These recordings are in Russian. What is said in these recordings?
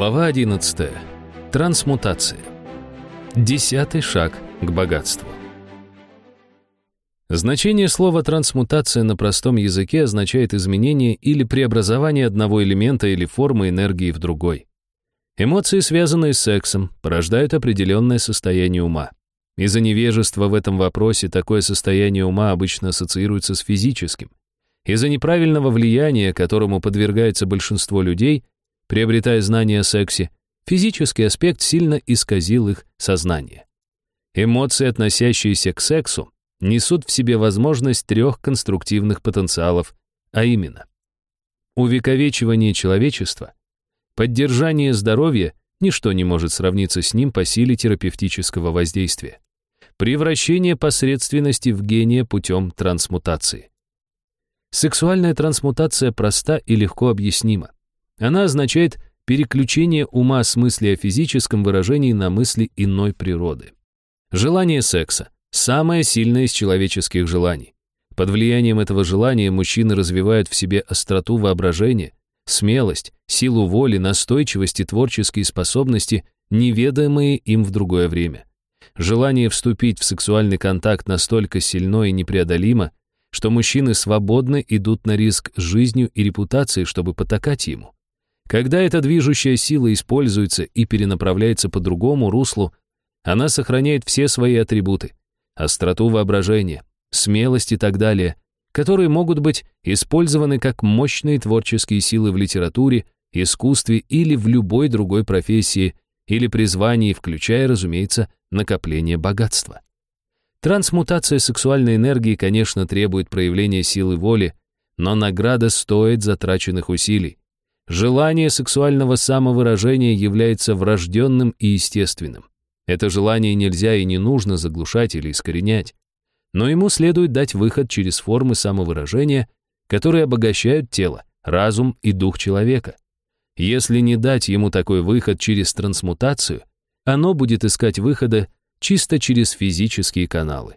Глава 11. Трансмутация. Десятый шаг к богатству. Значение слова «трансмутация» на простом языке означает изменение или преобразование одного элемента или формы энергии в другой. Эмоции, связанные с сексом, порождают определенное состояние ума. Из-за невежества в этом вопросе такое состояние ума обычно ассоциируется с физическим. Из-за неправильного влияния, которому подвергается большинство людей, приобретая знания о сексе, физический аспект сильно исказил их сознание. Эмоции, относящиеся к сексу, несут в себе возможность трех конструктивных потенциалов, а именно увековечивание человечества, поддержание здоровья, ничто не может сравниться с ним по силе терапевтического воздействия, превращение посредственности в гения путем трансмутации. Сексуальная трансмутация проста и легко объяснима. Она означает переключение ума с мысли о физическом выражении на мысли иной природы. Желание секса – самое сильное из человеческих желаний. Под влиянием этого желания мужчины развивают в себе остроту воображения, смелость, силу воли, настойчивость и творческие способности, неведомые им в другое время. Желание вступить в сексуальный контакт настолько сильно и непреодолимо, что мужчины свободно идут на риск жизнью и репутацией, чтобы потакать ему. Когда эта движущая сила используется и перенаправляется по другому руслу, она сохраняет все свои атрибуты – остроту воображения, смелость и так далее, которые могут быть использованы как мощные творческие силы в литературе, искусстве или в любой другой профессии или призвании, включая, разумеется, накопление богатства. Трансмутация сексуальной энергии, конечно, требует проявления силы воли, но награда стоит затраченных усилий. Желание сексуального самовыражения является врожденным и естественным. Это желание нельзя и не нужно заглушать или искоренять. Но ему следует дать выход через формы самовыражения, которые обогащают тело, разум и дух человека. Если не дать ему такой выход через трансмутацию, оно будет искать выхода чисто через физические каналы.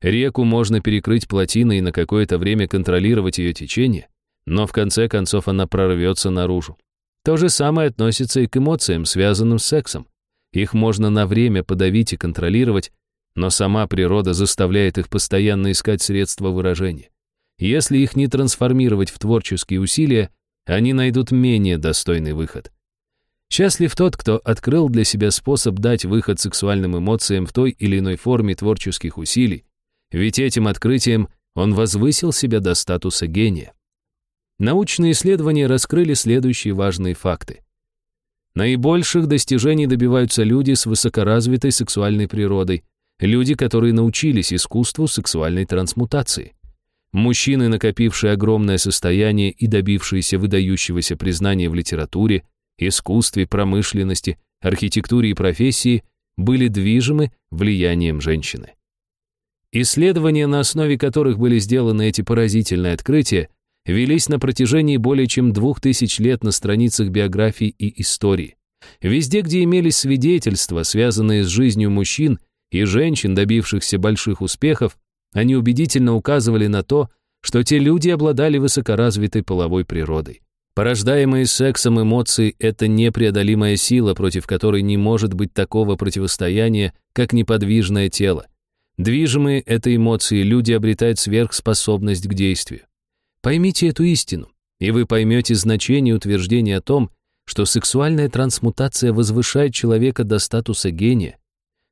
Реку можно перекрыть плотиной и на какое-то время контролировать ее течение, но в конце концов она прорвется наружу. То же самое относится и к эмоциям, связанным с сексом. Их можно на время подавить и контролировать, но сама природа заставляет их постоянно искать средства выражения. Если их не трансформировать в творческие усилия, они найдут менее достойный выход. Счастлив тот, кто открыл для себя способ дать выход сексуальным эмоциям в той или иной форме творческих усилий, ведь этим открытием он возвысил себя до статуса гения. Научные исследования раскрыли следующие важные факты. Наибольших достижений добиваются люди с высокоразвитой сексуальной природой, люди, которые научились искусству сексуальной трансмутации. Мужчины, накопившие огромное состояние и добившиеся выдающегося признания в литературе, искусстве, промышленности, архитектуре и профессии были движимы влиянием женщины. Исследования, на основе которых были сделаны эти поразительные открытия, велись на протяжении более чем двух тысяч лет на страницах биографии и истории. Везде, где имелись свидетельства, связанные с жизнью мужчин и женщин, добившихся больших успехов, они убедительно указывали на то, что те люди обладали высокоразвитой половой природой. Порождаемые сексом эмоции — это непреодолимая сила, против которой не может быть такого противостояния, как неподвижное тело. Движимые этой эмоцией люди обретают сверхспособность к действию. Поймите эту истину, и вы поймете значение утверждения о том, что сексуальная трансмутация возвышает человека до статуса гения.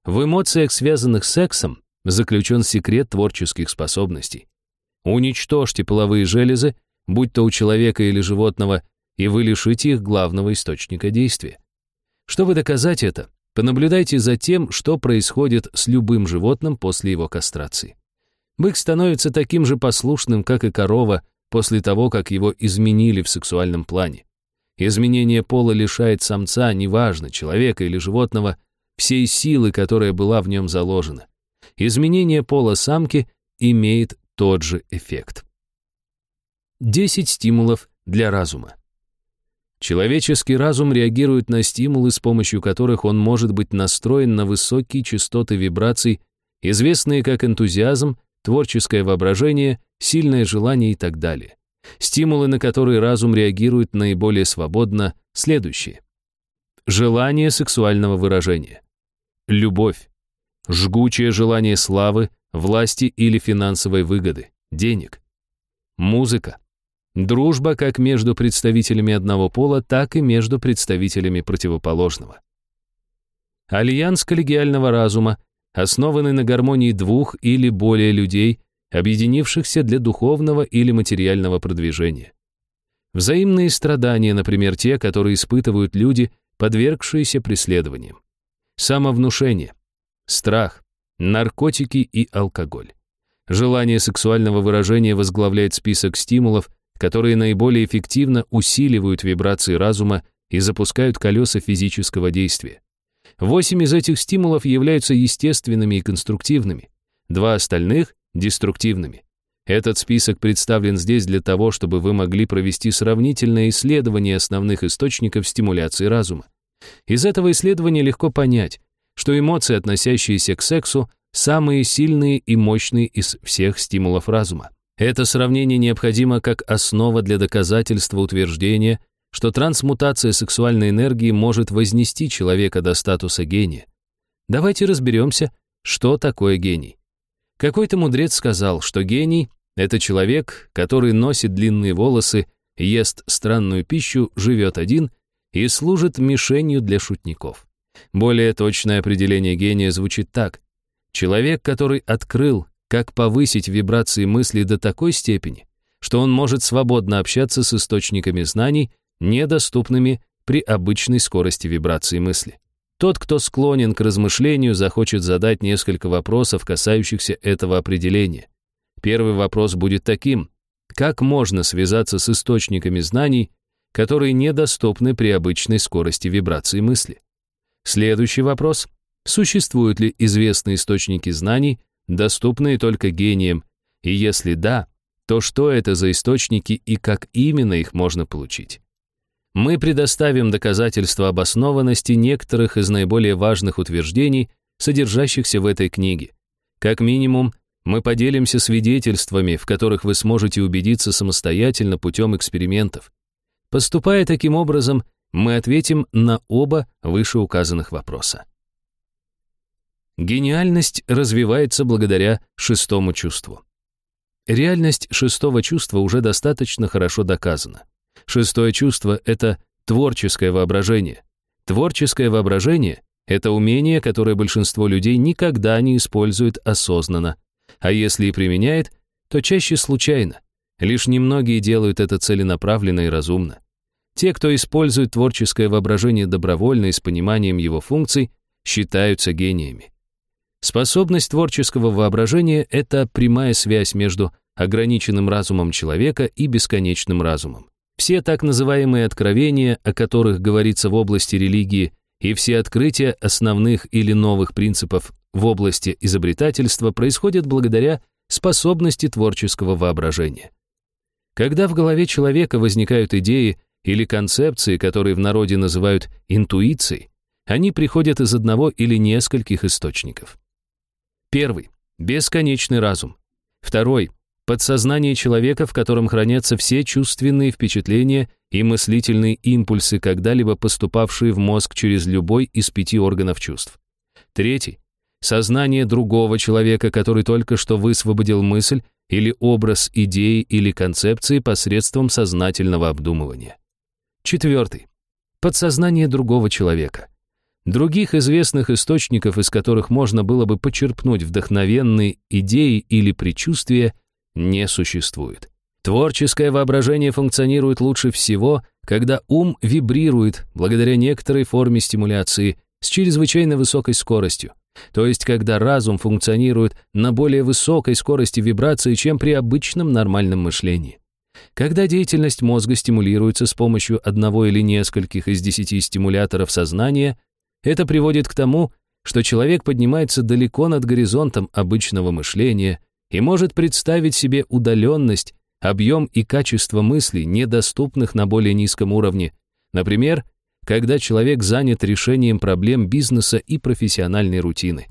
В эмоциях, связанных с сексом, заключен секрет творческих способностей. Уничтожьте половые железы, будь то у человека или животного, и вы лишите их главного источника действия. Чтобы доказать это, понаблюдайте за тем, что происходит с любым животным после его кастрации. Бык становится таким же послушным, как и корова, после того, как его изменили в сексуальном плане. Изменение пола лишает самца, неважно, человека или животного, всей силы, которая была в нем заложена. Изменение пола самки имеет тот же эффект. 10 стимулов для разума. Человеческий разум реагирует на стимулы, с помощью которых он может быть настроен на высокие частоты вибраций, известные как энтузиазм, творческое воображение, сильное желание и так далее. Стимулы, на которые разум реагирует наиболее свободно, следующие. Желание сексуального выражения. Любовь. Жгучее желание славы, власти или финансовой выгоды, денег. Музыка. Дружба как между представителями одного пола, так и между представителями противоположного. Альянс коллегиального разума, основанный на гармонии двух или более людей, объединившихся для духовного или материального продвижения. Взаимные страдания, например, те, которые испытывают люди, подвергшиеся преследованиям. Самовнушение, страх, наркотики и алкоголь. Желание сексуального выражения возглавляет список стимулов, которые наиболее эффективно усиливают вибрации разума и запускают колеса физического действия. Восемь из этих стимулов являются естественными и конструктивными, два остальных — деструктивными. Этот список представлен здесь для того, чтобы вы могли провести сравнительное исследование основных источников стимуляции разума. Из этого исследования легко понять, что эмоции, относящиеся к сексу, самые сильные и мощные из всех стимулов разума. Это сравнение необходимо как основа для доказательства утверждения, что трансмутация сексуальной энергии может вознести человека до статуса гения. Давайте разберемся, что такое гений. Какой-то мудрец сказал, что гений — это человек, который носит длинные волосы, ест странную пищу, живет один и служит мишенью для шутников. Более точное определение гения звучит так. Человек, который открыл, как повысить вибрации мысли до такой степени, что он может свободно общаться с источниками знаний, недоступными при обычной скорости вибрации мысли. Тот, кто склонен к размышлению, захочет задать несколько вопросов, касающихся этого определения. Первый вопрос будет таким. Как можно связаться с источниками знаний, которые недоступны при обычной скорости вибрации мысли? Следующий вопрос. Существуют ли известные источники знаний, доступные только гениям? И если да, то что это за источники и как именно их можно получить? Мы предоставим доказательства обоснованности некоторых из наиболее важных утверждений, содержащихся в этой книге. Как минимум, мы поделимся свидетельствами, в которых вы сможете убедиться самостоятельно путем экспериментов. Поступая таким образом, мы ответим на оба вышеуказанных вопроса. Гениальность развивается благодаря шестому чувству. Реальность шестого чувства уже достаточно хорошо доказана. Шестое чувство — это творческое воображение. Творческое воображение — это умение, которое большинство людей никогда не использует осознанно, а если и применяет, то чаще случайно. Лишь немногие делают это целенаправленно и разумно. Те, кто использует творческое воображение добровольно и с пониманием его функций, считаются гениями. Способность творческого воображения — это прямая связь между ограниченным разумом человека и бесконечным разумом. Все так называемые откровения, о которых говорится в области религии, и все открытия основных или новых принципов в области изобретательства происходят благодаря способности творческого воображения. Когда в голове человека возникают идеи или концепции, которые в народе называют интуицией, они приходят из одного или нескольких источников. Первый — бесконечный разум. Второй Подсознание человека, в котором хранятся все чувственные впечатления и мыслительные импульсы, когда-либо поступавшие в мозг через любой из пяти органов чувств. Третий. Сознание другого человека, который только что высвободил мысль или образ идеи или концепции посредством сознательного обдумывания. Четвертый. Подсознание другого человека. Других известных источников, из которых можно было бы почерпнуть вдохновенные идеи или предчувствия, не существует. Творческое воображение функционирует лучше всего, когда ум вибрирует благодаря некоторой форме стимуляции с чрезвычайно высокой скоростью, то есть когда разум функционирует на более высокой скорости вибрации, чем при обычном нормальном мышлении. Когда деятельность мозга стимулируется с помощью одного или нескольких из десяти стимуляторов сознания, это приводит к тому, что человек поднимается далеко над горизонтом обычного мышления и может представить себе удаленность, объем и качество мыслей, недоступных на более низком уровне. Например, когда человек занят решением проблем бизнеса и профессиональной рутины.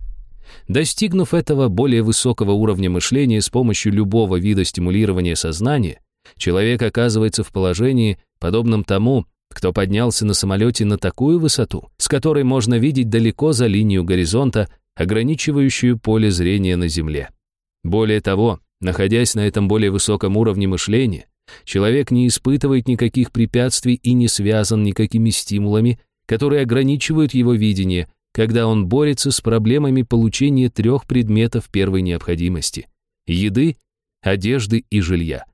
Достигнув этого более высокого уровня мышления с помощью любого вида стимулирования сознания, человек оказывается в положении, подобном тому, кто поднялся на самолете на такую высоту, с которой можно видеть далеко за линию горизонта, ограничивающую поле зрения на Земле. Более того, находясь на этом более высоком уровне мышления, человек не испытывает никаких препятствий и не связан никакими стимулами, которые ограничивают его видение, когда он борется с проблемами получения трех предметов первой необходимости – еды, одежды и жилья.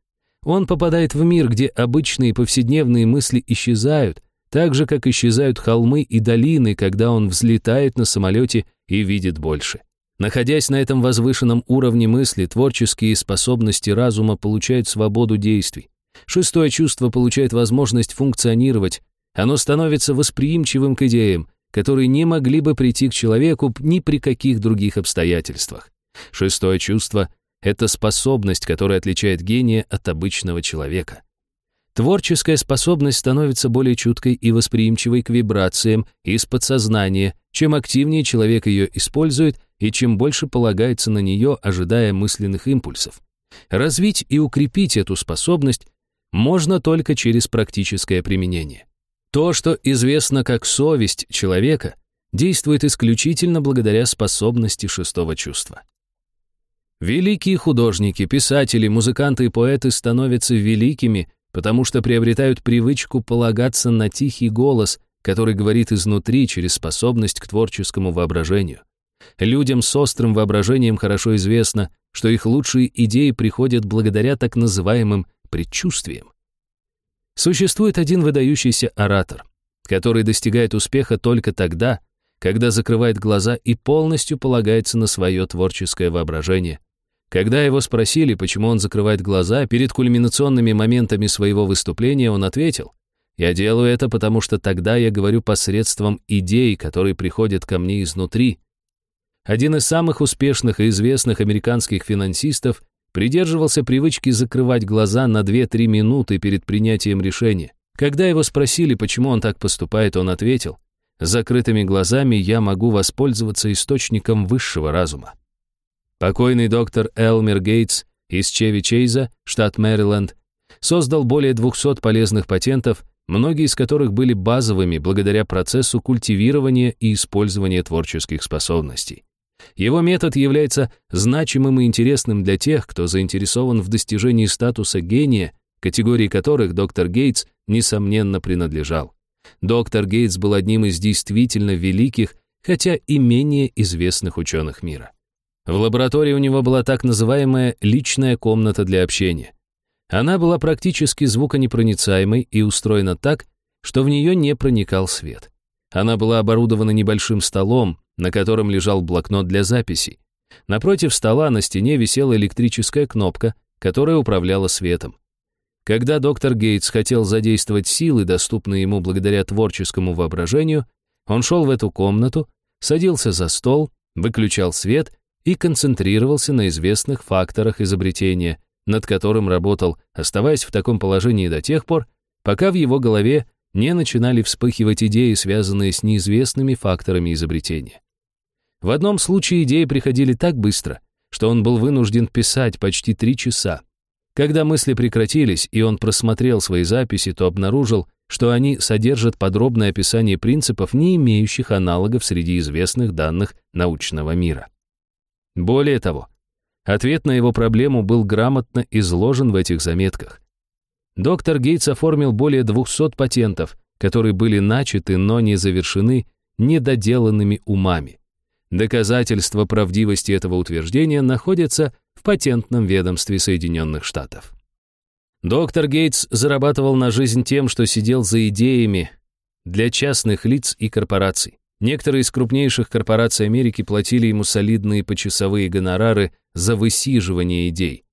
Он попадает в мир, где обычные повседневные мысли исчезают, так же, как исчезают холмы и долины, когда он взлетает на самолете и видит больше. Находясь на этом возвышенном уровне мысли, творческие способности разума получают свободу действий. Шестое чувство получает возможность функционировать. Оно становится восприимчивым к идеям, которые не могли бы прийти к человеку ни при каких других обстоятельствах. Шестое чувство — это способность, которая отличает гения от обычного человека. Творческая способность становится более чуткой и восприимчивой к вибрациям из подсознания, чем активнее человек ее использует и чем больше полагается на нее, ожидая мысленных импульсов. Развить и укрепить эту способность можно только через практическое применение. То, что известно как совесть человека, действует исключительно благодаря способности шестого чувства. Великие художники, писатели, музыканты и поэты становятся великими потому что приобретают привычку полагаться на тихий голос, который говорит изнутри через способность к творческому воображению. Людям с острым воображением хорошо известно, что их лучшие идеи приходят благодаря так называемым предчувствиям. Существует один выдающийся оратор, который достигает успеха только тогда, когда закрывает глаза и полностью полагается на свое творческое воображение, когда его спросили, почему он закрывает глаза перед кульминационными моментами своего выступления, он ответил, «Я делаю это, потому что тогда я говорю посредством идей, которые приходят ко мне изнутри». Один из самых успешных и известных американских финансистов придерживался привычки закрывать глаза на 2-3 минуты перед принятием решения. Когда его спросили, почему он так поступает, он ответил, «С закрытыми глазами я могу воспользоваться источником высшего разума». Покойный доктор Элмер Гейтс из Чеви Чейза, штат Мэриленд, создал более 200 полезных патентов, многие из которых были базовыми благодаря процессу культивирования и использования творческих способностей. Его метод является значимым и интересным для тех, кто заинтересован в достижении статуса гения, категории которых доктор Гейтс, несомненно, принадлежал. Доктор Гейтс был одним из действительно великих, хотя и менее известных ученых мира. В лаборатории у него была так называемая личная комната для общения. Она была практически звуконепроницаемой и устроена так, что в нее не проникал свет. Она была оборудована небольшим столом, на котором лежал блокнот для записей. Напротив стола на стене висела электрическая кнопка, которая управляла светом. Когда доктор Гейтс хотел задействовать силы, доступные ему благодаря творческому воображению, он шел в эту комнату, садился за стол, выключал свет и концентрировался на известных факторах изобретения, над которым работал, оставаясь в таком положении до тех пор, пока в его голове не начинали вспыхивать идеи, связанные с неизвестными факторами изобретения. В одном случае идеи приходили так быстро, что он был вынужден писать почти три часа. Когда мысли прекратились, и он просмотрел свои записи, то обнаружил, что они содержат подробное описание принципов, не имеющих аналогов среди известных данных научного мира. Более того, ответ на его проблему был грамотно изложен в этих заметках. Доктор Гейтс оформил более 200 патентов, которые были начаты, но не завершены недоделанными умами. Доказательства правдивости этого утверждения находятся в патентном ведомстве Соединенных Штатов. Доктор Гейтс зарабатывал на жизнь тем, что сидел за идеями для частных лиц и корпораций. Некоторые из крупнейших корпораций Америки платили ему солидные почасовые гонорары за высиживание идей.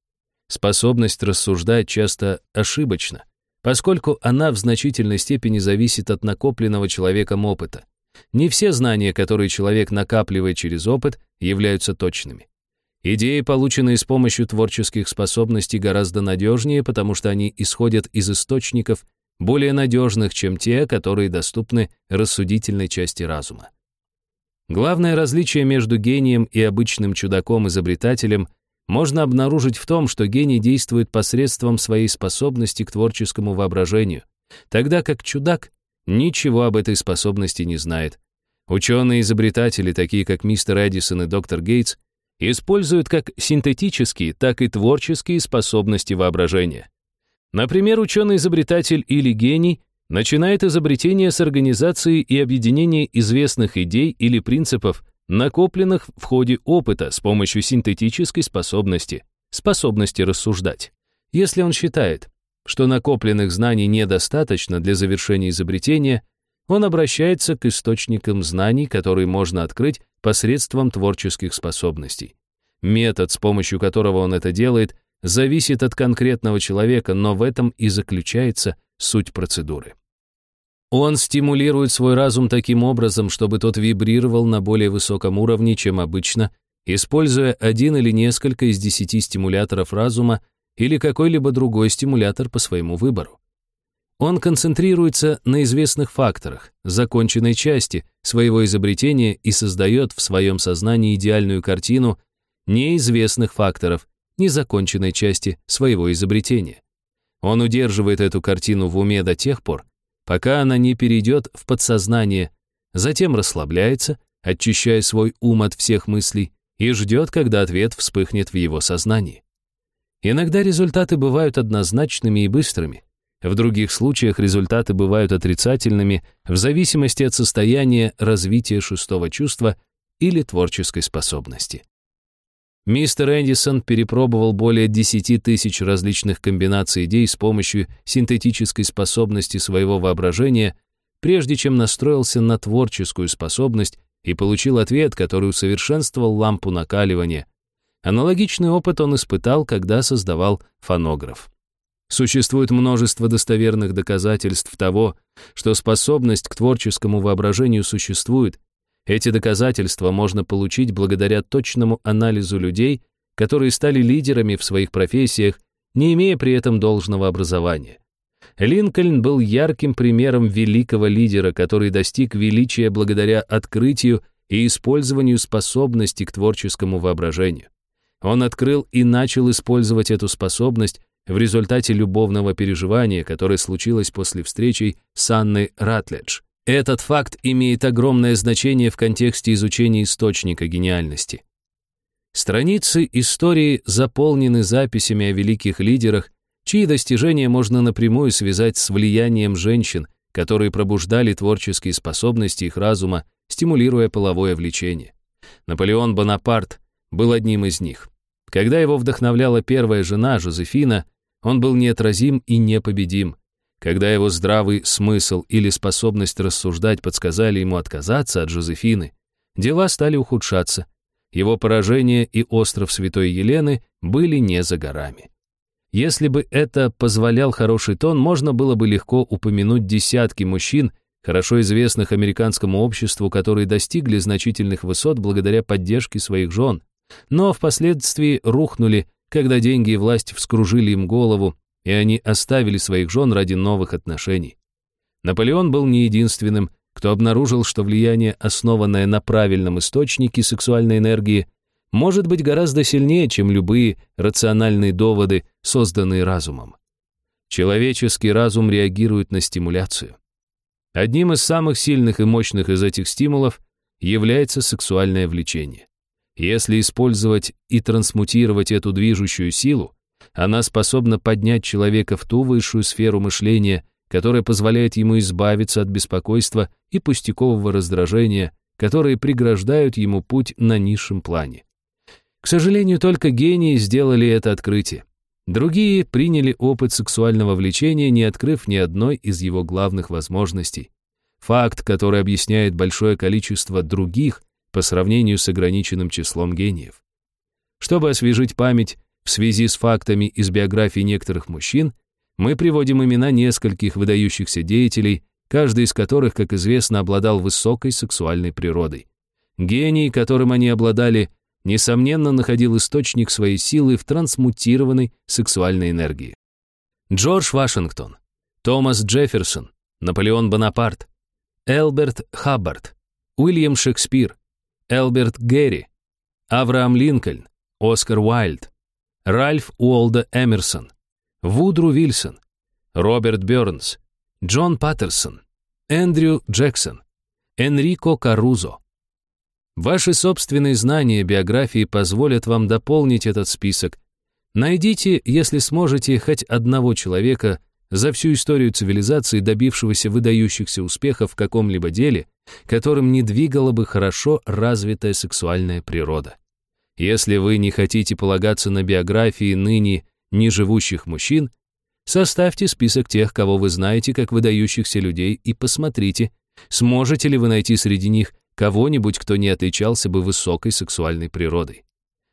Способность рассуждать часто ошибочна, поскольку она в значительной степени зависит от накопленного человеком опыта. Не все знания, которые человек накапливает через опыт, являются точными. Идеи, полученные с помощью творческих способностей, гораздо надежнее, потому что они исходят из источников, более надежных, чем те, которые доступны рассудительной части разума. Главное различие между гением и обычным чудаком-изобретателем можно обнаружить в том, что гений действует посредством своей способности к творческому воображению, тогда как чудак ничего об этой способности не знает. Ученые-изобретатели, такие как мистер Эдисон и доктор Гейтс, используют как синтетические, так и творческие способности воображения. Например, ученый-изобретатель или гений начинает изобретение с организации и объединения известных идей или принципов, накопленных в ходе опыта с помощью синтетической способности, способности рассуждать. Если он считает, что накопленных знаний недостаточно для завершения изобретения, он обращается к источникам знаний, которые можно открыть посредством творческих способностей. Метод, с помощью которого он это делает, зависит от конкретного человека, но в этом и заключается суть процедуры. Он стимулирует свой разум таким образом, чтобы тот вибрировал на более высоком уровне, чем обычно, используя один или несколько из десяти стимуляторов разума или какой-либо другой стимулятор по своему выбору. Он концентрируется на известных факторах, законченной части своего изобретения и создает в своем сознании идеальную картину неизвестных факторов, незаконченной части своего изобретения. Он удерживает эту картину в уме до тех пор, пока она не перейдет в подсознание, затем расслабляется, очищая свой ум от всех мыслей, и ждет, когда ответ вспыхнет в его сознании. Иногда результаты бывают однозначными и быстрыми. В других случаях результаты бывают отрицательными в зависимости от состояния развития шестого чувства или творческой способности. Мистер Эдисон перепробовал более 10 тысяч различных комбинаций идей с помощью синтетической способности своего воображения, прежде чем настроился на творческую способность и получил ответ, который усовершенствовал лампу накаливания. Аналогичный опыт он испытал, когда создавал фонограф. Существует множество достоверных доказательств того, что способность к творческому воображению существует, эти доказательства можно получить благодаря точному анализу людей, которые стали лидерами в своих профессиях, не имея при этом должного образования. Линкольн был ярким примером великого лидера, который достиг величия благодаря открытию и использованию способности к творческому воображению. Он открыл и начал использовать эту способность в результате любовного переживания, которое случилось после встречи с Анной Ратледж. Этот факт имеет огромное значение в контексте изучения источника гениальности. Страницы истории заполнены записями о великих лидерах, чьи достижения можно напрямую связать с влиянием женщин, которые пробуждали творческие способности их разума, стимулируя половое влечение. Наполеон Бонапарт был одним из них. Когда его вдохновляла первая жена, Жозефина, он был неотразим и непобедим. Когда его здравый смысл или способность рассуждать подсказали ему отказаться от Жозефины, дела стали ухудшаться. Его поражение и остров Святой Елены были не за горами. Если бы это позволял хороший тон, можно было бы легко упомянуть десятки мужчин, хорошо известных американскому обществу, которые достигли значительных высот благодаря поддержке своих жен, но впоследствии рухнули, когда деньги и власть вскружили им голову, и они оставили своих жен ради новых отношений. Наполеон был не единственным, кто обнаружил, что влияние, основанное на правильном источнике сексуальной энергии, может быть гораздо сильнее, чем любые рациональные доводы, созданные разумом. Человеческий разум реагирует на стимуляцию. Одним из самых сильных и мощных из этих стимулов является сексуальное влечение. Если использовать и трансмутировать эту движущую силу, она способна поднять человека в ту высшую сферу мышления, которая позволяет ему избавиться от беспокойства и пустякового раздражения, которые преграждают ему путь на низшем плане. К сожалению, только гении сделали это открытие. Другие приняли опыт сексуального влечения, не открыв ни одной из его главных возможностей. Факт, который объясняет большое количество других по сравнению с ограниченным числом гениев. Чтобы освежить память, в связи с фактами из биографий некоторых мужчин мы приводим имена нескольких выдающихся деятелей, каждый из которых, как известно, обладал высокой сексуальной природой. Гений, которым они обладали, несомненно, находил источник своей силы в трансмутированной сексуальной энергии. Джордж Вашингтон, Томас Джефферсон, Наполеон Бонапарт, Элберт Хаббард, Уильям Шекспир, Элберт Герри, Авраам Линкольн, Оскар Уайльд, Ральф Уолда Эмерсон, Вудру Вильсон, Роберт Бёрнс, Джон Паттерсон, Эндрю Джексон, Энрико Карузо. Ваши собственные знания биографии позволят вам дополнить этот список. Найдите, если сможете, хоть одного человека за всю историю цивилизации, добившегося выдающихся успехов в каком-либо деле, которым не двигала бы хорошо развитая сексуальная природа. Если вы не хотите полагаться на биографии ныне неживущих мужчин, Составьте список тех, кого вы знаете как выдающихся людей, и посмотрите, сможете ли вы найти среди них кого-нибудь, кто не отличался бы высокой сексуальной природой.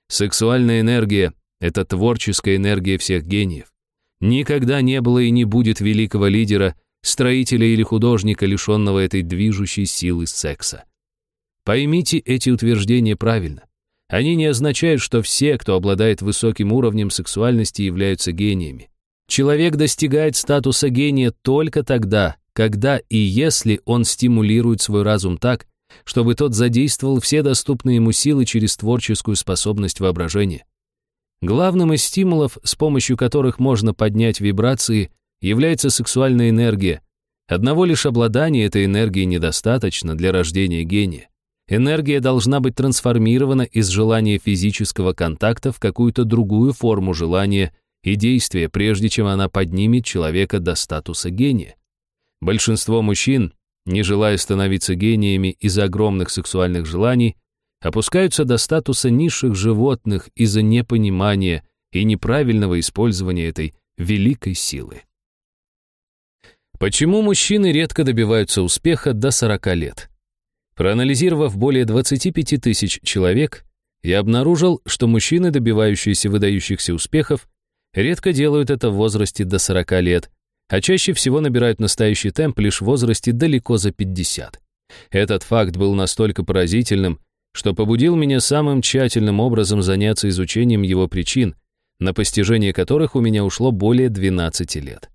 Сексуальная энергия — это творческая энергия всех гениев. Никогда не было и не будет великого лидера, строителя или художника, лишенного этой движущей силы секса. Поймите эти утверждения правильно. Они не означают, что все, кто обладает высоким уровнем сексуальности, являются гениями. Человек достигает статуса гения только тогда, когда и если он стимулирует свой разум так, чтобы тот задействовал все доступные ему силы через творческую способность воображения. Главным из стимулов, с помощью которых можно поднять вибрации, является сексуальная энергия. Одного лишь обладания этой энергией недостаточно для рождения гения. Энергия должна быть трансформирована из желания физического контакта в какую-то другую форму желания и действия, прежде чем она поднимет человека до статуса гения. Большинство мужчин, не желая становиться гениями из-за огромных сексуальных желаний, опускаются до статуса низших животных из-за непонимания и неправильного использования этой великой силы. Почему мужчины редко добиваются успеха до 40 лет? Проанализировав более 25 тысяч человек, я обнаружил, что мужчины, добивающиеся выдающихся успехов, редко делают это в возрасте до 40 лет, а чаще всего набирают настоящий темп лишь в возрасте далеко за 50. Этот факт был настолько поразительным, что побудил меня самым тщательным образом заняться изучением его причин, на постижение которых у меня ушло более 12 лет.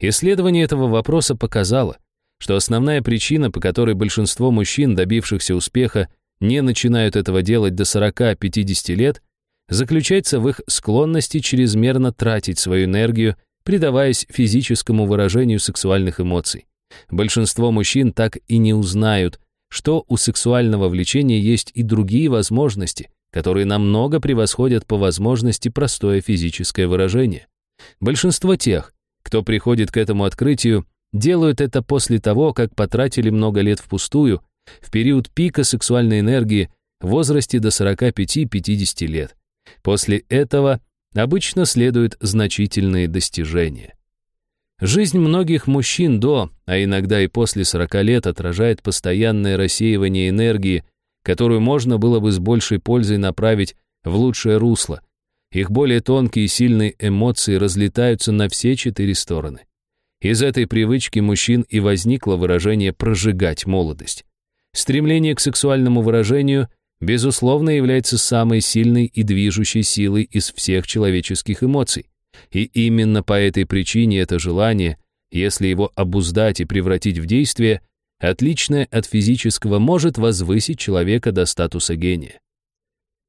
Исследование этого вопроса показало, что основная причина, по которой большинство мужчин, добившихся успеха, не начинают этого делать до 40-50 лет, заключается в их склонности чрезмерно тратить свою энергию, предаваясь физическому выражению сексуальных эмоций. Большинство мужчин так и не узнают, что у сексуального влечения есть и другие возможности, которые намного превосходят по возможности простое физическое выражение. Большинство тех, кто приходит к этому открытию, делают это после того, как потратили много лет впустую, в период пика сексуальной энергии в возрасте до 45-50 лет. После этого обычно следуют значительные достижения. Жизнь многих мужчин до, а иногда и после 40 лет отражает постоянное рассеивание энергии, которую можно было бы с большей пользой направить в лучшее русло. Их более тонкие и сильные эмоции разлетаются на все четыре стороны. Из этой привычки мужчин и возникло выражение «прожигать молодость». Стремление к сексуальному выражению безусловно, является самой сильной и движущей силой из всех человеческих эмоций. И именно по этой причине это желание, если его обуздать и превратить в действие, отличное от физического, может возвысить человека до статуса гения.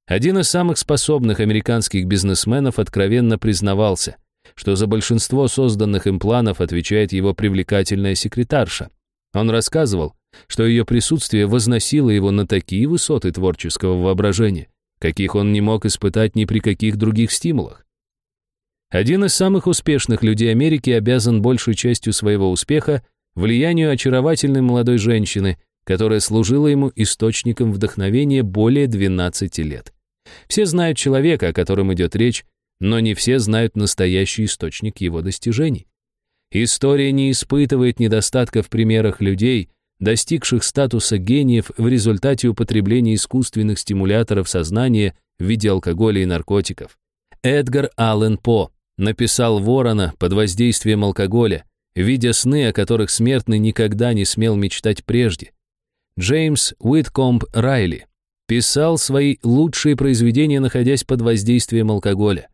Один из самых способных американских бизнесменов откровенно признавался, что за большинство созданных им планов отвечает его привлекательная секретарша. Он рассказывал, что ее присутствие возносило его на такие высоты творческого воображения, каких он не мог испытать ни при каких других стимулах. Один из самых успешных людей Америки обязан большей частью своего успеха влиянию очаровательной молодой женщины, которая служила ему источником вдохновения более 12 лет. Все знают человека, о котором идет речь, но не все знают настоящий источник его достижений. История не испытывает недостатков в примерах людей, достигших статуса гениев в результате употребления искусственных стимуляторов сознания в виде алкоголя и наркотиков. Эдгар Аллен По написал «Ворона» под воздействием алкоголя, видя сны, о которых смертный никогда не смел мечтать прежде. Джеймс Уиткомб Райли писал свои лучшие произведения, находясь под воздействием алкоголя.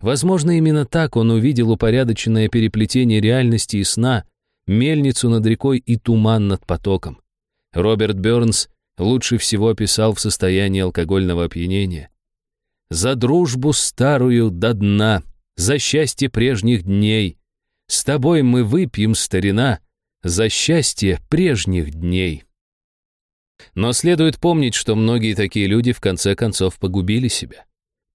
Возможно, именно так он увидел упорядоченное переплетение реальности и сна, мельницу над рекой и туман над потоком. Роберт Бёрнс лучше всего описал в состоянии алкогольного опьянения. «За дружбу старую до дна, за счастье прежних дней. С тобой мы выпьем, старина, за счастье прежних дней. Но следует помнить, что многие такие люди в конце концов погубили себя.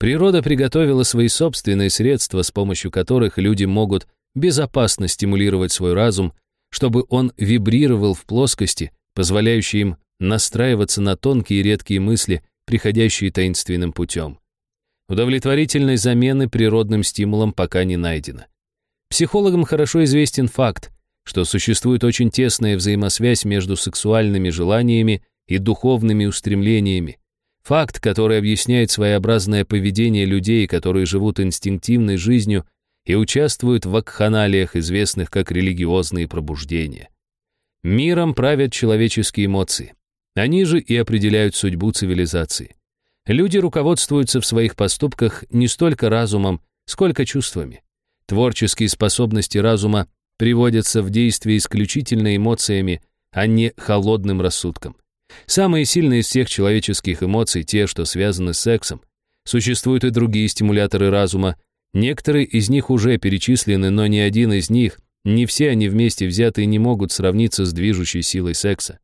Природа приготовила свои собственные средства, с помощью которых люди могут безопасно стимулировать свой разум, чтобы он вибрировал в плоскости, позволяющей им настраиваться на тонкие и редкие мысли, приходящие таинственным путем. Удовлетворительной замены природным стимулам пока не найдено. Психологам хорошо известен факт, что существует очень тесная взаимосвязь между сексуальными желаниями и духовными устремлениями. Факт, который объясняет своеобразное поведение людей, которые живут инстинктивной жизнью и участвуют в вакханалиях, известных как религиозные пробуждения. Миром правят человеческие эмоции. Они же и определяют судьбу цивилизации. Люди руководствуются в своих поступках не столько разумом, сколько чувствами. Творческие способности разума приводятся в действие исключительно эмоциями, а не холодным рассудком. Самые сильные из всех человеческих эмоций те, что связаны с сексом. Существуют и другие стимуляторы разума. Некоторые из них уже перечислены, но ни один из них, не все они вместе взятые не могут сравниться с движущей силой секса.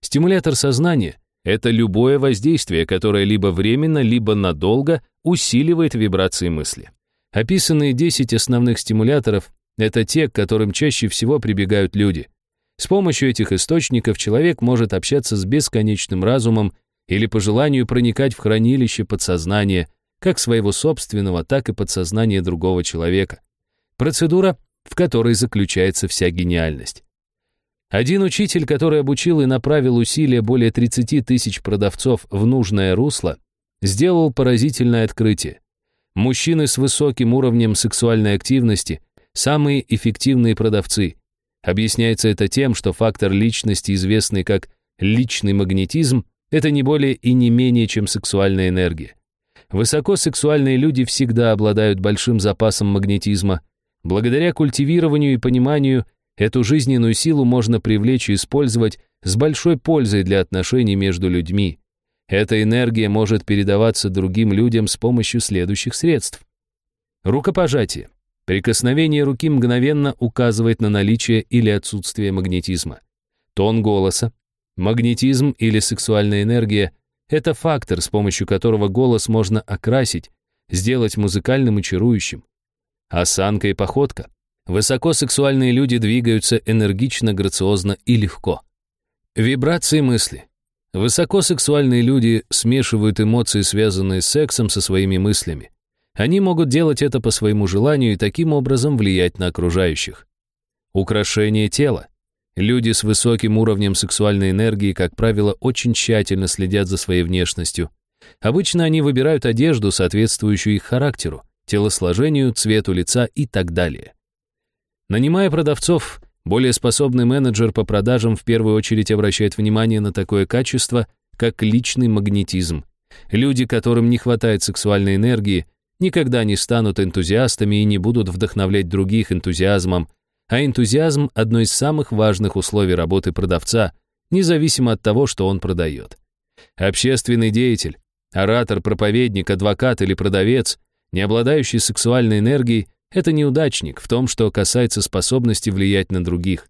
Стимулятор сознания — это любое воздействие, которое либо временно, либо надолго усиливает вибрации мысли. Описанные 10 основных стимуляторов — это те, к которым чаще всего прибегают люди — с помощью этих источников человек может общаться с бесконечным разумом или по желанию проникать в хранилище подсознания, как своего собственного, так и подсознания другого человека. Процедура, в которой заключается вся гениальность. Один учитель, который обучил и направил усилия более 30 тысяч продавцов в нужное русло, сделал поразительное открытие. Мужчины с высоким уровнем сексуальной активности – самые эффективные продавцы – Объясняется это тем, что фактор личности, известный как личный магнетизм, это не более и не менее, чем сексуальная энергия. Высокосексуальные люди всегда обладают большим запасом магнетизма. Благодаря культивированию и пониманию эту жизненную силу можно привлечь и использовать с большой пользой для отношений между людьми. Эта энергия может передаваться другим людям с помощью следующих средств. Рукопожатие. Прикосновение руки мгновенно указывает на наличие или отсутствие магнетизма. Тон голоса, магнетизм или сексуальная энергия — это фактор, с помощью которого голос можно окрасить, сделать музыкальным и чарующим. Осанка и походка. Высокосексуальные люди двигаются энергично, грациозно и легко. Вибрации мысли. Высокосексуальные люди смешивают эмоции, связанные с сексом, со своими мыслями. Они могут делать это по своему желанию и таким образом влиять на окружающих. Украшение тела. Люди с высоким уровнем сексуальной энергии, как правило, очень тщательно следят за своей внешностью. Обычно они выбирают одежду, соответствующую их характеру, телосложению, цвету лица и так далее. Нанимая продавцов, более способный менеджер по продажам в первую очередь обращает внимание на такое качество, как личный магнетизм. Люди, которым не хватает сексуальной энергии, никогда не станут энтузиастами и не будут вдохновлять других энтузиазмом, а энтузиазм – одно из самых важных условий работы продавца, независимо от того, что он продает. Общественный деятель, оратор, проповедник, адвокат или продавец, не обладающий сексуальной энергией, это неудачник в том, что касается способности влиять на других.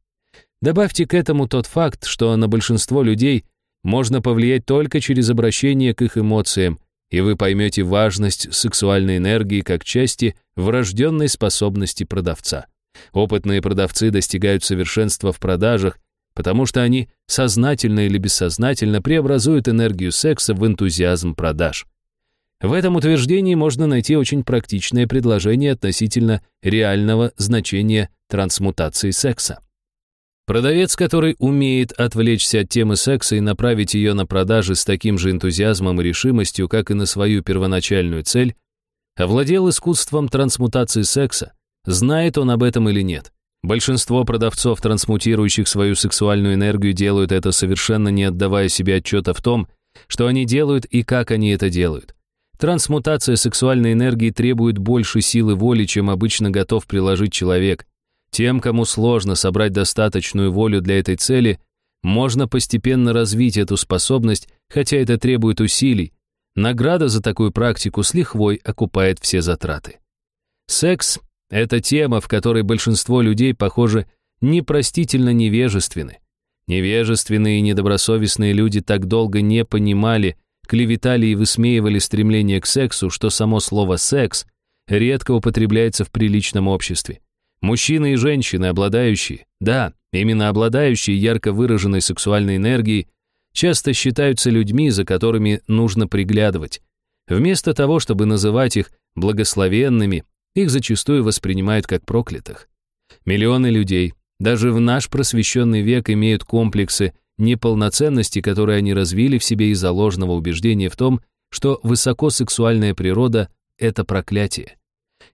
Добавьте к этому тот факт, что на большинство людей можно повлиять только через обращение к их эмоциям, и вы поймете важность сексуальной энергии как части врожденной способности продавца. Опытные продавцы достигают совершенства в продажах, потому что они сознательно или бессознательно преобразуют энергию секса в энтузиазм продаж. В этом утверждении можно найти очень практичное предложение относительно реального значения трансмутации секса. Продавец, который умеет отвлечься от темы секса и направить ее на продажи с таким же энтузиазмом и решимостью, как и на свою первоначальную цель, овладел искусством трансмутации секса, знает он об этом или нет. Большинство продавцов, трансмутирующих свою сексуальную энергию, делают это совершенно не отдавая себе отчета в том, что они делают и как они это делают. Трансмутация сексуальной энергии требует больше силы воли, чем обычно готов приложить человек. Тем, кому сложно собрать достаточную волю для этой цели, можно постепенно развить эту способность, хотя это требует усилий. Награда за такую практику с лихвой окупает все затраты. Секс — это тема, в которой большинство людей, похоже, непростительно невежественны. Невежественные и недобросовестные люди так долго не понимали, клеветали и высмеивали стремление к сексу, что само слово «секс» редко употребляется в приличном обществе. Мужчины и женщины, обладающие, да, именно обладающие ярко выраженной сексуальной энергией, часто считаются людьми, за которыми нужно приглядывать. Вместо того, чтобы называть их благословенными, их зачастую воспринимают как проклятых. Миллионы людей, даже в наш просвещенный век имеют комплексы неполноценности, которые они развили в себе из-за ложного убеждения в том, что высокосексуальная природа — это проклятие.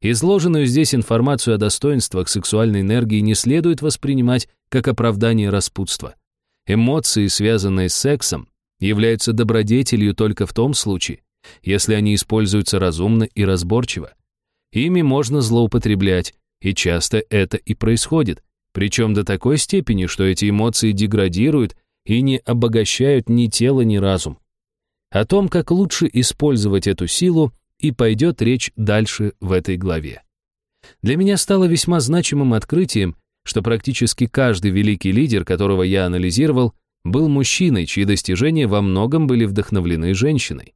Изложенную здесь информацию о достоинствах сексуальной энергии не следует воспринимать как оправдание распутства. Эмоции, связанные с сексом, являются добродетелью только в том случае, если они используются разумно и разборчиво. Ими можно злоупотреблять, и часто это и происходит, причем до такой степени, что эти эмоции деградируют и не обогащают ни тело, ни разум. О том, как лучше использовать эту силу, и пойдет речь дальше в этой главе. Для меня стало весьма значимым открытием, что практически каждый великий лидер, которого я анализировал, был мужчиной, чьи достижения во многом были вдохновлены женщиной.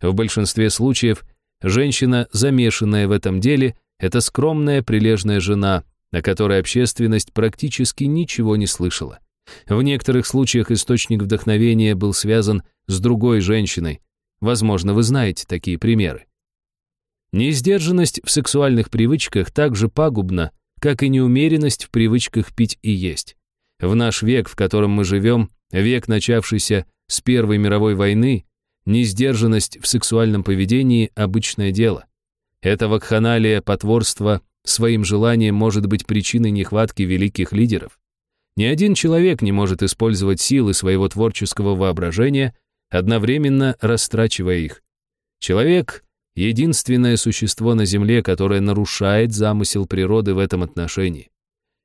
В большинстве случаев женщина, замешанная в этом деле, это скромная, прилежная жена, о которой общественность практически ничего не слышала. В некоторых случаях источник вдохновения был связан с другой женщиной. Возможно, вы знаете такие примеры. Неиздержанность в сексуальных привычках так же пагубна, как и неумеренность в привычках пить и есть. В наш век, в котором мы живем, век, начавшийся с Первой мировой войны, неиздержанность в сексуальном поведении – обычное дело. Это вакханалия потворство своим желанием может быть причиной нехватки великих лидеров. Ни один человек не может использовать силы своего творческого воображения, одновременно растрачивая их. Человек — единственное существо на Земле, которое нарушает замысел природы в этом отношении.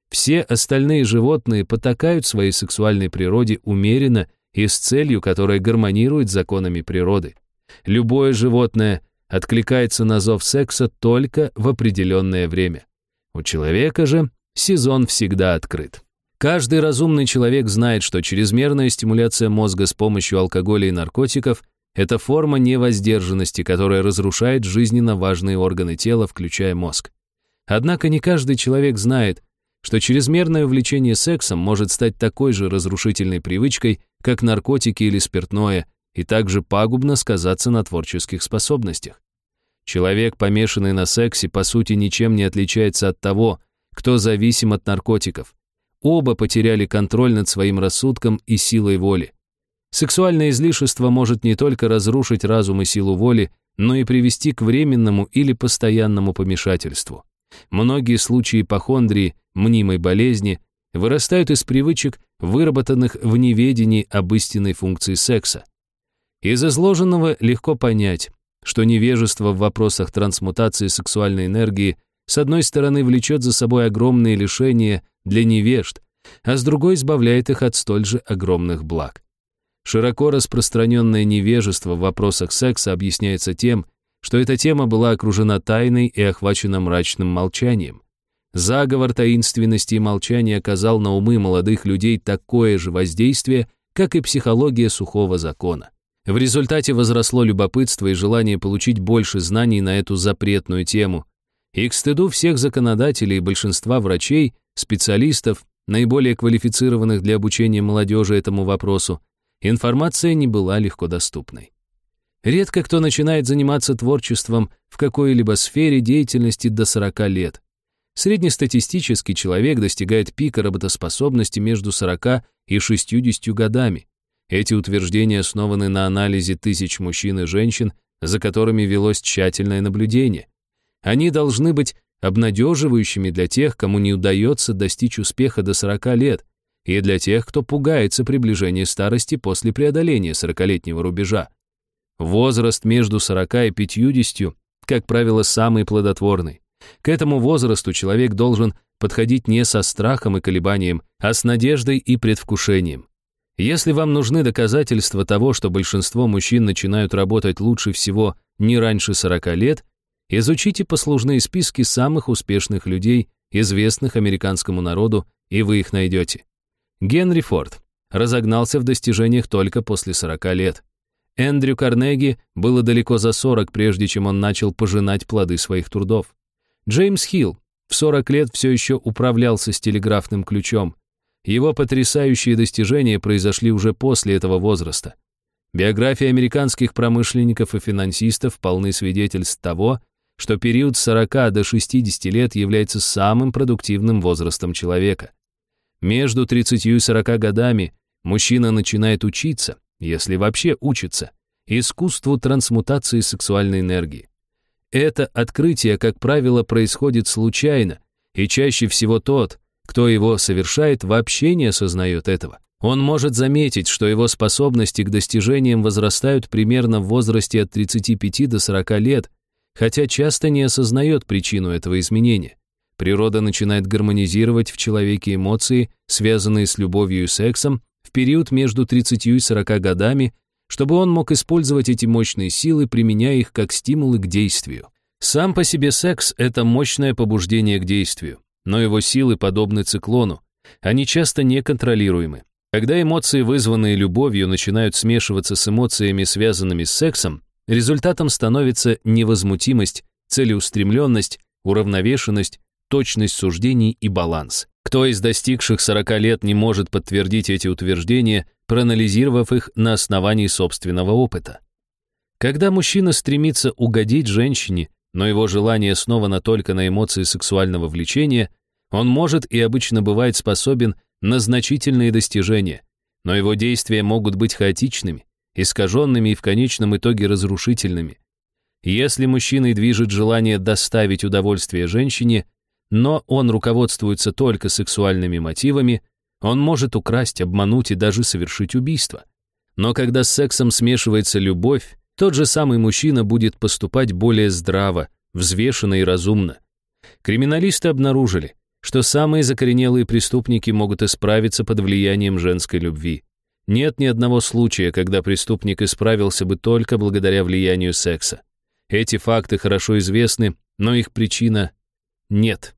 Все остальные животные потакают своей сексуальной природе умеренно и с целью, которая гармонирует с законами природы. Любое животное — откликается на зов секса только в определенное время. У человека же сезон всегда открыт. Каждый разумный человек знает, что чрезмерная стимуляция мозга с помощью алкоголя и наркотиков – это форма невоздержанности, которая разрушает жизненно важные органы тела, включая мозг. Однако не каждый человек знает, что чрезмерное увлечение сексом может стать такой же разрушительной привычкой, как наркотики или спиртное, и также пагубно сказаться на творческих способностях. Человек, помешанный на сексе, по сути ничем не отличается от того, кто зависим от наркотиков. Оба потеряли контроль над своим рассудком и силой воли. Сексуальное излишество может не только разрушить разум и силу воли, но и привести к временному или постоянному помешательству. Многие случаи ипохондрии, мнимой болезни, вырастают из привычек, выработанных в неведении об истинной функции секса. Из изложенного легко понять, что невежество в вопросах трансмутации сексуальной энергии с одной стороны влечет за собой огромные лишения для невежд, а с другой избавляет их от столь же огромных благ. Широко распространенное невежество в вопросах секса объясняется тем, что эта тема была окружена тайной и охвачена мрачным молчанием. Заговор таинственности и молчания оказал на умы молодых людей такое же воздействие, как и психология сухого закона. В результате возросло любопытство и желание получить больше знаний на эту запретную тему. И к стыду всех законодателей и большинства врачей, специалистов, наиболее квалифицированных для обучения молодежи этому вопросу, информация не была легко доступной. Редко кто начинает заниматься творчеством в какой-либо сфере деятельности до 40 лет. Среднестатистический человек достигает пика работоспособности между 40 и 60 годами. Эти утверждения основаны на анализе тысяч мужчин и женщин, за которыми велось тщательное наблюдение. Они должны быть обнадеживающими для тех, кому не удается достичь успеха до 40 лет, и для тех, кто пугается приближения старости после преодоления 40-летнего рубежа. Возраст между 40 и 50, как правило, самый плодотворный. К этому возрасту человек должен подходить не со страхом и колебанием, а с надеждой и предвкушением. Если вам нужны доказательства того, что большинство мужчин начинают работать лучше всего не раньше 40 лет, изучите послужные списки самых успешных людей, известных американскому народу, и вы их найдете. Генри Форд разогнался в достижениях только после 40 лет. Эндрю Карнеги было далеко за 40, прежде чем он начал пожинать плоды своих трудов. Джеймс Хилл в 40 лет все еще управлялся с телеграфным ключом. Его потрясающие достижения произошли уже после этого возраста. Биографии американских промышленников и финансистов полны свидетельств того, что период с 40 до 60 лет является самым продуктивным возрастом человека. Между 30 и 40 годами мужчина начинает учиться, если вообще учится, искусству трансмутации сексуальной энергии. Это открытие, как правило, происходит случайно, и чаще всего тот, кто его совершает, вообще не осознает этого. Он может заметить, что его способности к достижениям возрастают примерно в возрасте от 35 до 40 лет, хотя часто не осознает причину этого изменения. Природа начинает гармонизировать в человеке эмоции, связанные с любовью и сексом, в период между 30 и 40 годами, чтобы он мог использовать эти мощные силы, применяя их как стимулы к действию. Сам по себе секс — это мощное побуждение к действию, но его силы подобны циклону. Они часто неконтролируемы. Когда эмоции, вызванные любовью, начинают смешиваться с эмоциями, связанными с сексом, результатом становится невозмутимость, целеустремленность, уравновешенность, точность суждений и баланс. Кто из достигших 40 лет не может подтвердить эти утверждения, проанализировав их на основании собственного опыта? Когда мужчина стремится угодить женщине, но его желание основано только на эмоции сексуального влечения, он может и обычно бывает способен на значительные достижения, но его действия могут быть хаотичными, искаженными и в конечном итоге разрушительными. Если мужчиной движет желание доставить удовольствие женщине, но он руководствуется только сексуальными мотивами, он может украсть, обмануть и даже совершить убийство. Но когда с сексом смешивается любовь, тот же самый мужчина будет поступать более здраво, взвешенно и разумно. Криминалисты обнаружили, что самые закоренелые преступники могут исправиться под влиянием женской любви. Нет ни одного случая, когда преступник исправился бы только благодаря влиянию секса. Эти факты хорошо известны, но их причина — нет.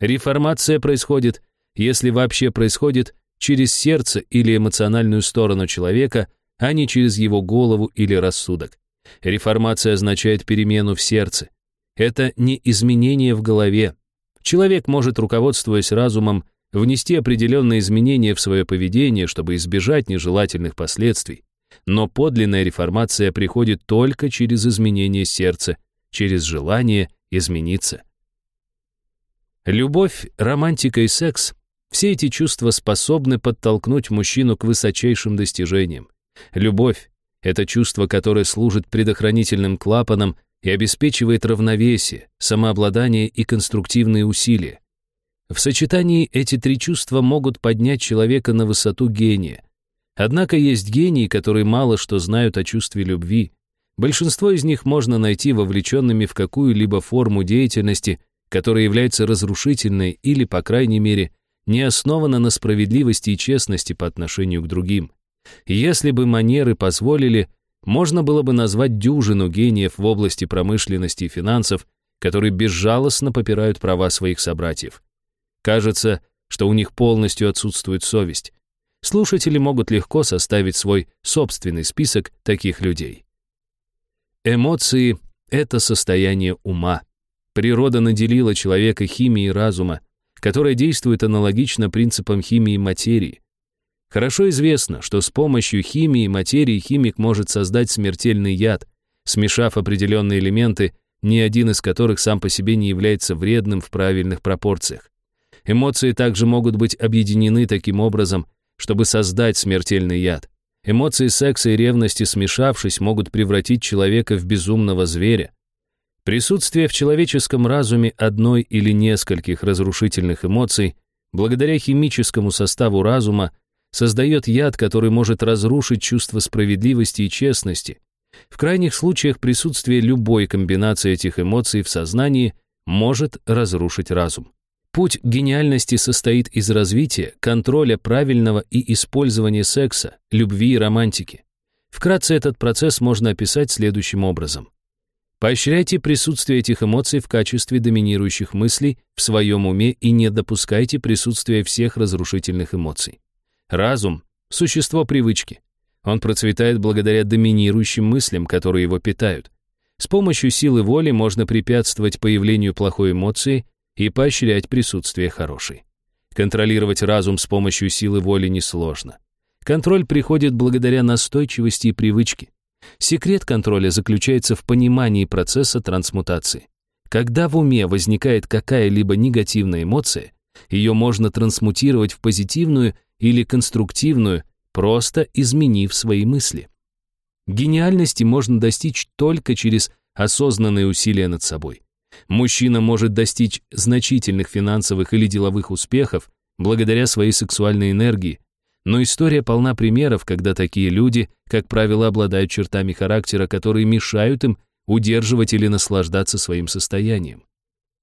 Реформация происходит, если вообще происходит, через сердце или эмоциональную сторону человека, а не через его голову или рассудок. Реформация означает перемену в сердце. Это не изменение в голове. Человек может, руководствуясь разумом, внести определенные изменения в свое поведение, чтобы избежать нежелательных последствий. Но подлинная реформация приходит только через изменение сердца, через желание измениться. Любовь, романтика и секс — все эти чувства способны подтолкнуть мужчину к высочайшим достижениям. Любовь — это чувство, которое служит предохранительным клапаном и обеспечивает равновесие, самообладание и конструктивные усилия. В сочетании эти три чувства могут поднять человека на высоту гения. Однако есть гении, которые мало что знают о чувстве любви. Большинство из них можно найти вовлеченными в какую-либо форму деятельности, которая является разрушительной или, по крайней мере, не основана на справедливости и честности по отношению к другим. Если бы манеры позволили, можно было бы назвать дюжину гениев в области промышленности и финансов, которые безжалостно попирают права своих собратьев. Кажется, что у них полностью отсутствует совесть. Слушатели могут легко составить свой собственный список таких людей. Эмоции — это состояние ума. Природа наделила человека химией разума, которая действует аналогично принципам химии материи. Хорошо известно, что с помощью химии материи химик может создать смертельный яд, смешав определенные элементы, ни один из которых сам по себе не является вредным в правильных пропорциях. Эмоции также могут быть объединены таким образом, чтобы создать смертельный яд. Эмоции секса и ревности, смешавшись, могут превратить человека в безумного зверя. Присутствие в человеческом разуме одной или нескольких разрушительных эмоций, благодаря химическому составу разума, создает яд, который может разрушить чувство справедливости и честности. В крайних случаях присутствие любой комбинации этих эмоций в сознании может разрушить разум. Путь гениальности состоит из развития, контроля правильного и использования секса, любви и романтики. Вкратце этот процесс можно описать следующим образом. Поощряйте присутствие этих эмоций в качестве доминирующих мыслей в своем уме и не допускайте присутствия всех разрушительных эмоций. Разум — существо привычки. Он процветает благодаря доминирующим мыслям, которые его питают. С помощью силы воли можно препятствовать появлению плохой эмоции и поощрять присутствие хорошей. Контролировать разум с помощью силы воли несложно. Контроль приходит благодаря настойчивости и привычке. Секрет контроля заключается в понимании процесса трансмутации. Когда в уме возникает какая-либо негативная эмоция, ее можно трансмутировать в позитивную или конструктивную, просто изменив свои мысли. Гениальности можно достичь только через осознанные усилия над собой. Мужчина может достичь значительных финансовых или деловых успехов благодаря своей сексуальной энергии, но история полна примеров, когда такие люди, как правило, обладают чертами характера, которые мешают им удерживать или наслаждаться своим состоянием.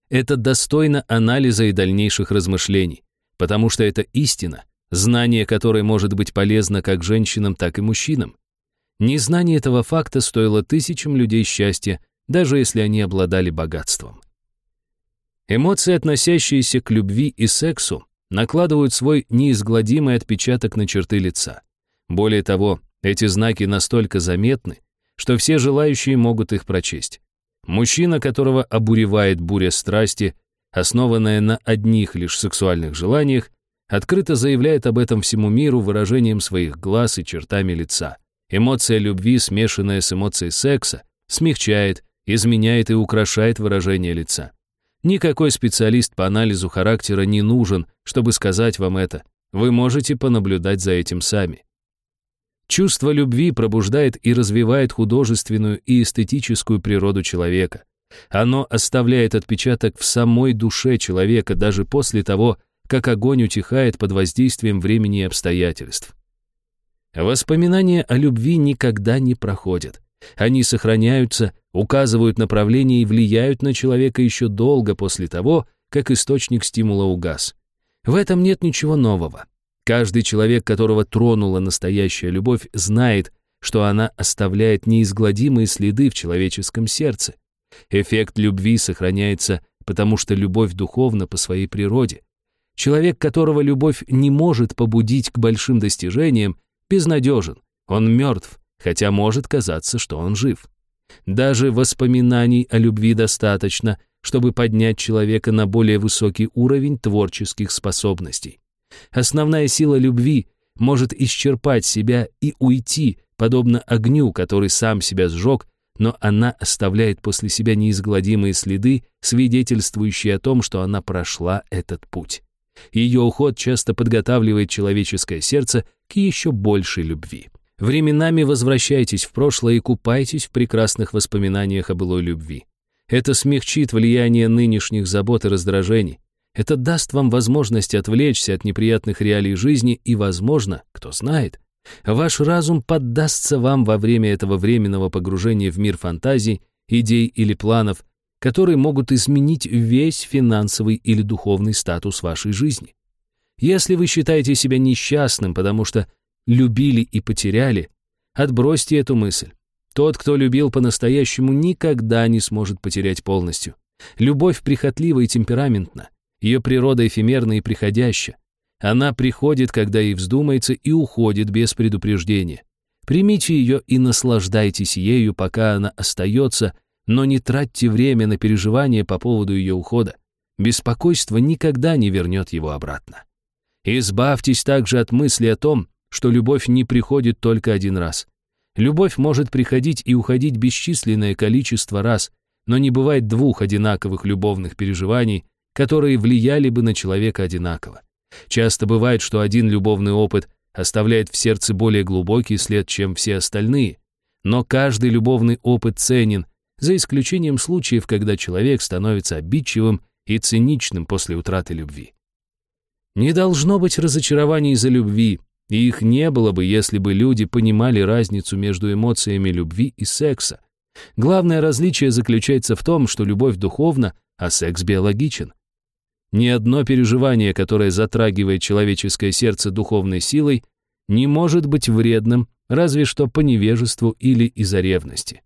Это достойно анализа и дальнейших размышлений, потому что это истина, знание которой может быть полезно как женщинам, так и мужчинам. Незнание этого факта стоило тысячам людей счастья, даже если они обладали богатством. Эмоции, относящиеся к любви и сексу, накладывают свой неизгладимый отпечаток на черты лица. Более того, эти знаки настолько заметны, что все желающие могут их прочесть. Мужчина, которого обуревает буря страсти, основанная на одних лишь сексуальных желаниях, открыто заявляет об этом всему миру выражением своих глаз и чертами лица. Эмоция любви, смешанная с эмоцией секса, смягчает, изменяет и украшает выражение лица. Никакой специалист по анализу характера не нужен, чтобы сказать вам это. Вы можете понаблюдать за этим сами. Чувство любви пробуждает и развивает художественную и эстетическую природу человека. Оно оставляет отпечаток в самой душе человека даже после того, как огонь утихает под воздействием времени и обстоятельств. Воспоминания о любви никогда не проходят. Они сохраняются, указывают направление и влияют на человека еще долго после того, как источник стимула угас. В этом нет ничего нового. Каждый человек, которого тронула настоящая любовь, знает, что она оставляет неизгладимые следы в человеческом сердце. Эффект любви сохраняется, потому что любовь духовна по своей природе. Человек, которого любовь не может побудить к большим достижениям, безнадежен, он мертв, хотя может казаться, что он жив. Даже воспоминаний о любви достаточно, чтобы поднять человека на более высокий уровень творческих способностей. Основная сила любви может исчерпать себя и уйти, подобно огню, который сам себя сжег, но она оставляет после себя неизгладимые следы, свидетельствующие о том, что она прошла этот путь. Ее уход часто подготавливает человеческое сердце к еще большей любви. Временами возвращайтесь в прошлое и купайтесь в прекрасных воспоминаниях о былой любви. Это смягчит влияние нынешних забот и раздражений. Это даст вам возможность отвлечься от неприятных реалий жизни и, возможно, кто знает, ваш разум поддастся вам во время этого временного погружения в мир фантазий, идей или планов, которые могут изменить весь финансовый или духовный статус вашей жизни. Если вы считаете себя несчастным, потому что любили и потеряли, отбросьте эту мысль. Тот, кто любил по-настоящему, никогда не сможет потерять полностью. Любовь прихотлива и темпераментна. Ее природа эфемерна и приходяща. Она приходит, когда ей вздумается, и уходит без предупреждения. Примите ее и наслаждайтесь ею, пока она остается, но не тратьте время на переживания по поводу ее ухода. Беспокойство никогда не вернет его обратно. Избавьтесь также от мысли о том, что любовь не приходит только один раз. Любовь может приходить и уходить бесчисленное количество раз, но не бывает двух одинаковых любовных переживаний, которые влияли бы на человека одинаково. Часто бывает, что один любовный опыт оставляет в сердце более глубокий след, чем все остальные, но каждый любовный опыт ценен, за исключением случаев, когда человек становится обидчивым и циничным после утраты любви. Не должно быть разочарований из-за любви, и их не было бы, если бы люди понимали разницу между эмоциями любви и секса. Главное различие заключается в том, что любовь духовна, а секс биологичен. Ни одно переживание, которое затрагивает человеческое сердце духовной силой, не может быть вредным, разве что по невежеству или из-за ревности.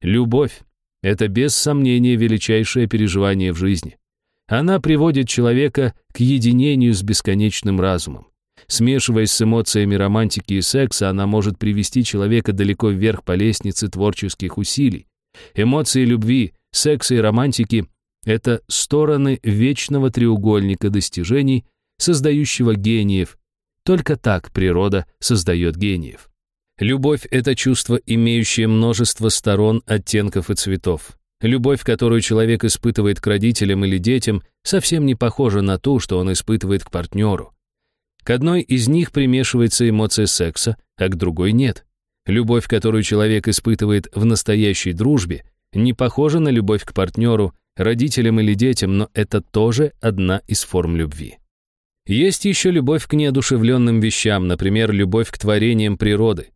Любовь Это без сомнения величайшее переживание в жизни. Она приводит человека к единению с бесконечным разумом. Смешиваясь с эмоциями романтики и секса, она может привести человека далеко вверх по лестнице творческих усилий. Эмоции любви, секса и романтики — это стороны вечного треугольника достижений, создающего гениев. Только так природа создает гениев. Любовь — это чувство, имеющее множество сторон, оттенков и цветов. Любовь, которую человек испытывает к родителям или детям, совсем не похожа на ту, что он испытывает к партнеру. К одной из них примешивается эмоция секса, а к другой нет. Любовь, которую человек испытывает в настоящей дружбе, не похожа на любовь к партнеру, родителям или детям, но это тоже одна из форм любви. Есть еще любовь к неодушевленным вещам, например, любовь к творениям природы.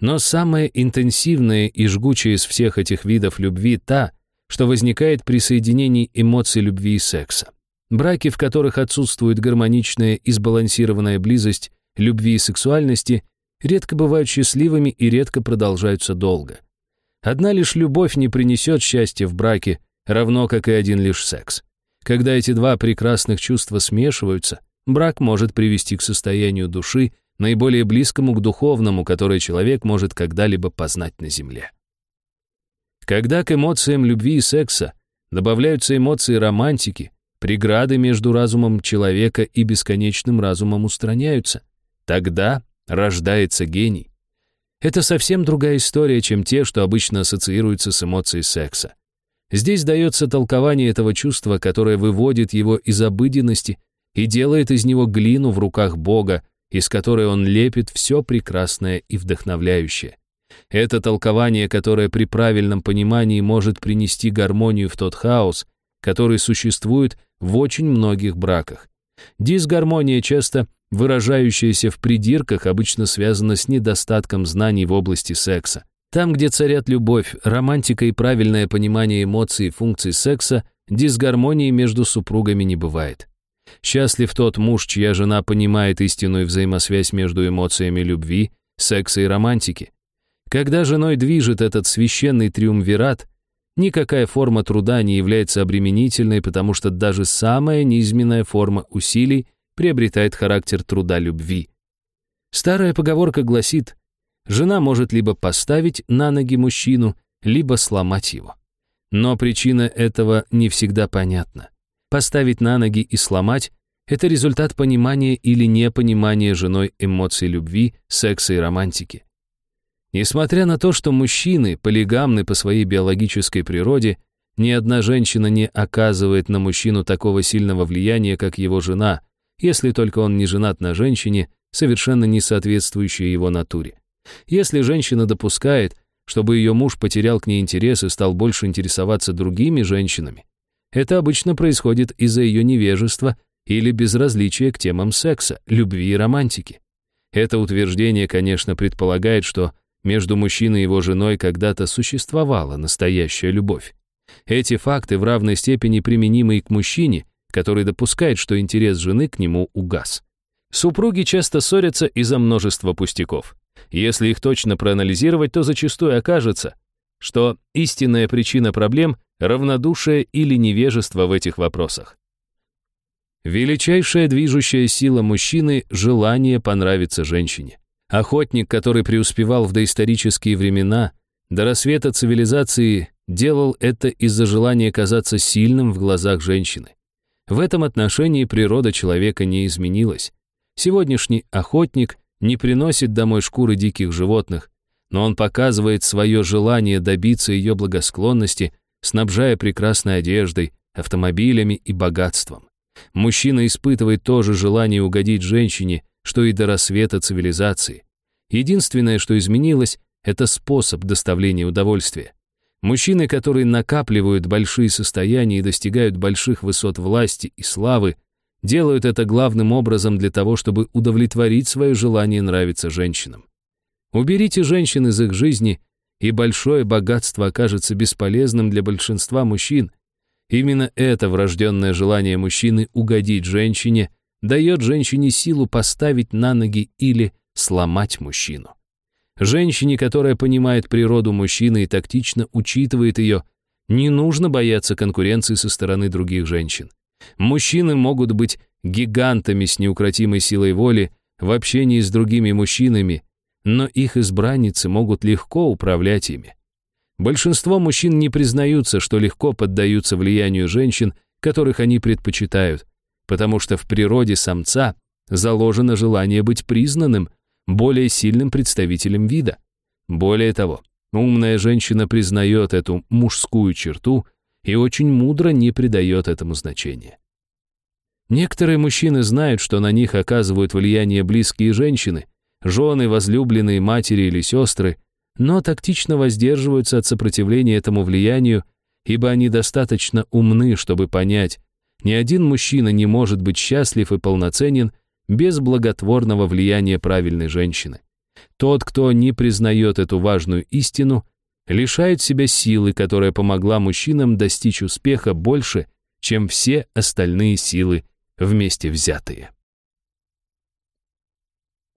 Но самая интенсивная и жгучая из всех этих видов любви та, что возникает при соединении эмоций любви и секса. Браки, в которых отсутствует гармоничная и сбалансированная близость любви и сексуальности, редко бывают счастливыми и редко продолжаются долго. Одна лишь любовь не принесет счастья в браке, равно как и один лишь секс. Когда эти два прекрасных чувства смешиваются, брак может привести к состоянию души, наиболее близкому к духовному, которое человек может когда-либо познать на земле. Когда к эмоциям любви и секса добавляются эмоции романтики, преграды между разумом человека и бесконечным разумом устраняются. Тогда рождается гений. Это совсем другая история, чем те, что обычно ассоциируются с эмоцией секса. Здесь дается толкование этого чувства, которое выводит его из обыденности и делает из него глину в руках Бога, из которой он лепит все прекрасное и вдохновляющее. Это толкование, которое при правильном понимании может принести гармонию в тот хаос, который существует в очень многих браках. Дисгармония, часто выражающаяся в придирках, обычно связана с недостатком знаний в области секса. Там, где царят любовь, романтика и правильное понимание эмоций и функций секса, дисгармонии между супругами не бывает. Счастлив тот муж, чья жена понимает истинную взаимосвязь между эмоциями любви, секса и романтики. Когда женой движет этот священный триумвират, никакая форма труда не является обременительной, потому что даже самая низменная форма усилий приобретает характер труда любви. Старая поговорка гласит, жена может либо поставить на ноги мужчину, либо сломать его. Но причина этого не всегда понятна. Поставить на ноги и сломать — это результат понимания или непонимания женой эмоций любви, секса и романтики. Несмотря на то, что мужчины полигамны по своей биологической природе, ни одна женщина не оказывает на мужчину такого сильного влияния, как его жена, если только он не женат на женщине, совершенно не соответствующей его натуре. Если женщина допускает, чтобы ее муж потерял к ней интерес и стал больше интересоваться другими женщинами, это обычно происходит из-за ее невежества или безразличия к темам секса, любви и романтики. Это утверждение, конечно, предполагает, что между мужчиной и его женой когда-то существовала настоящая любовь. Эти факты в равной степени применимы и к мужчине, который допускает, что интерес жены к нему угас. Супруги часто ссорятся из-за множества пустяков. Если их точно проанализировать, то зачастую окажется, что истинная причина проблем – равнодушие или невежество в этих вопросах. Величайшая движущая сила мужчины – желание понравиться женщине. Охотник, который преуспевал в доисторические времена, до рассвета цивилизации делал это из-за желания казаться сильным в глазах женщины. В этом отношении природа человека не изменилась. Сегодняшний охотник не приносит домой шкуры диких животных, но он показывает свое желание добиться ее благосклонности, снабжая прекрасной одеждой, автомобилями и богатством. Мужчина испытывает то же желание угодить женщине, что и до рассвета цивилизации. Единственное, что изменилось, это способ доставления удовольствия. Мужчины, которые накапливают большие состояния и достигают больших высот власти и славы, делают это главным образом для того, чтобы удовлетворить свое желание нравиться женщинам. Уберите женщин из их жизни, и большое богатство окажется бесполезным для большинства мужчин. Именно это врожденное желание мужчины угодить женщине дает женщине силу поставить на ноги или сломать мужчину. Женщине, которая понимает природу мужчины и тактично учитывает ее, Не нужно бояться конкуренции со стороны других женщин. Мужчины могут быть гигантами с неукротимой силой воли в общении с другими мужчинами, но их избранницы могут легко управлять ими. Большинство мужчин не признаются, что легко поддаются влиянию женщин, которых они предпочитают, потому что в природе самца заложено желание быть признанным, более сильным представителем вида. Более того, умная женщина признает эту мужскую черту и очень мудро не придает этому значения. Некоторые мужчины знают, что на них оказывают влияние близкие женщины, жены, возлюбленные, матери или сестры, но тактично воздерживаются от сопротивления этому влиянию, ибо они достаточно умны, чтобы понять, ни один мужчина не может быть счастлив и полноценен без благотворного влияния правильной женщины. Тот, кто не признает эту важную истину, лишает себя силы, которая помогла мужчинам достичь успеха больше, чем все остальные силы вместе взятые.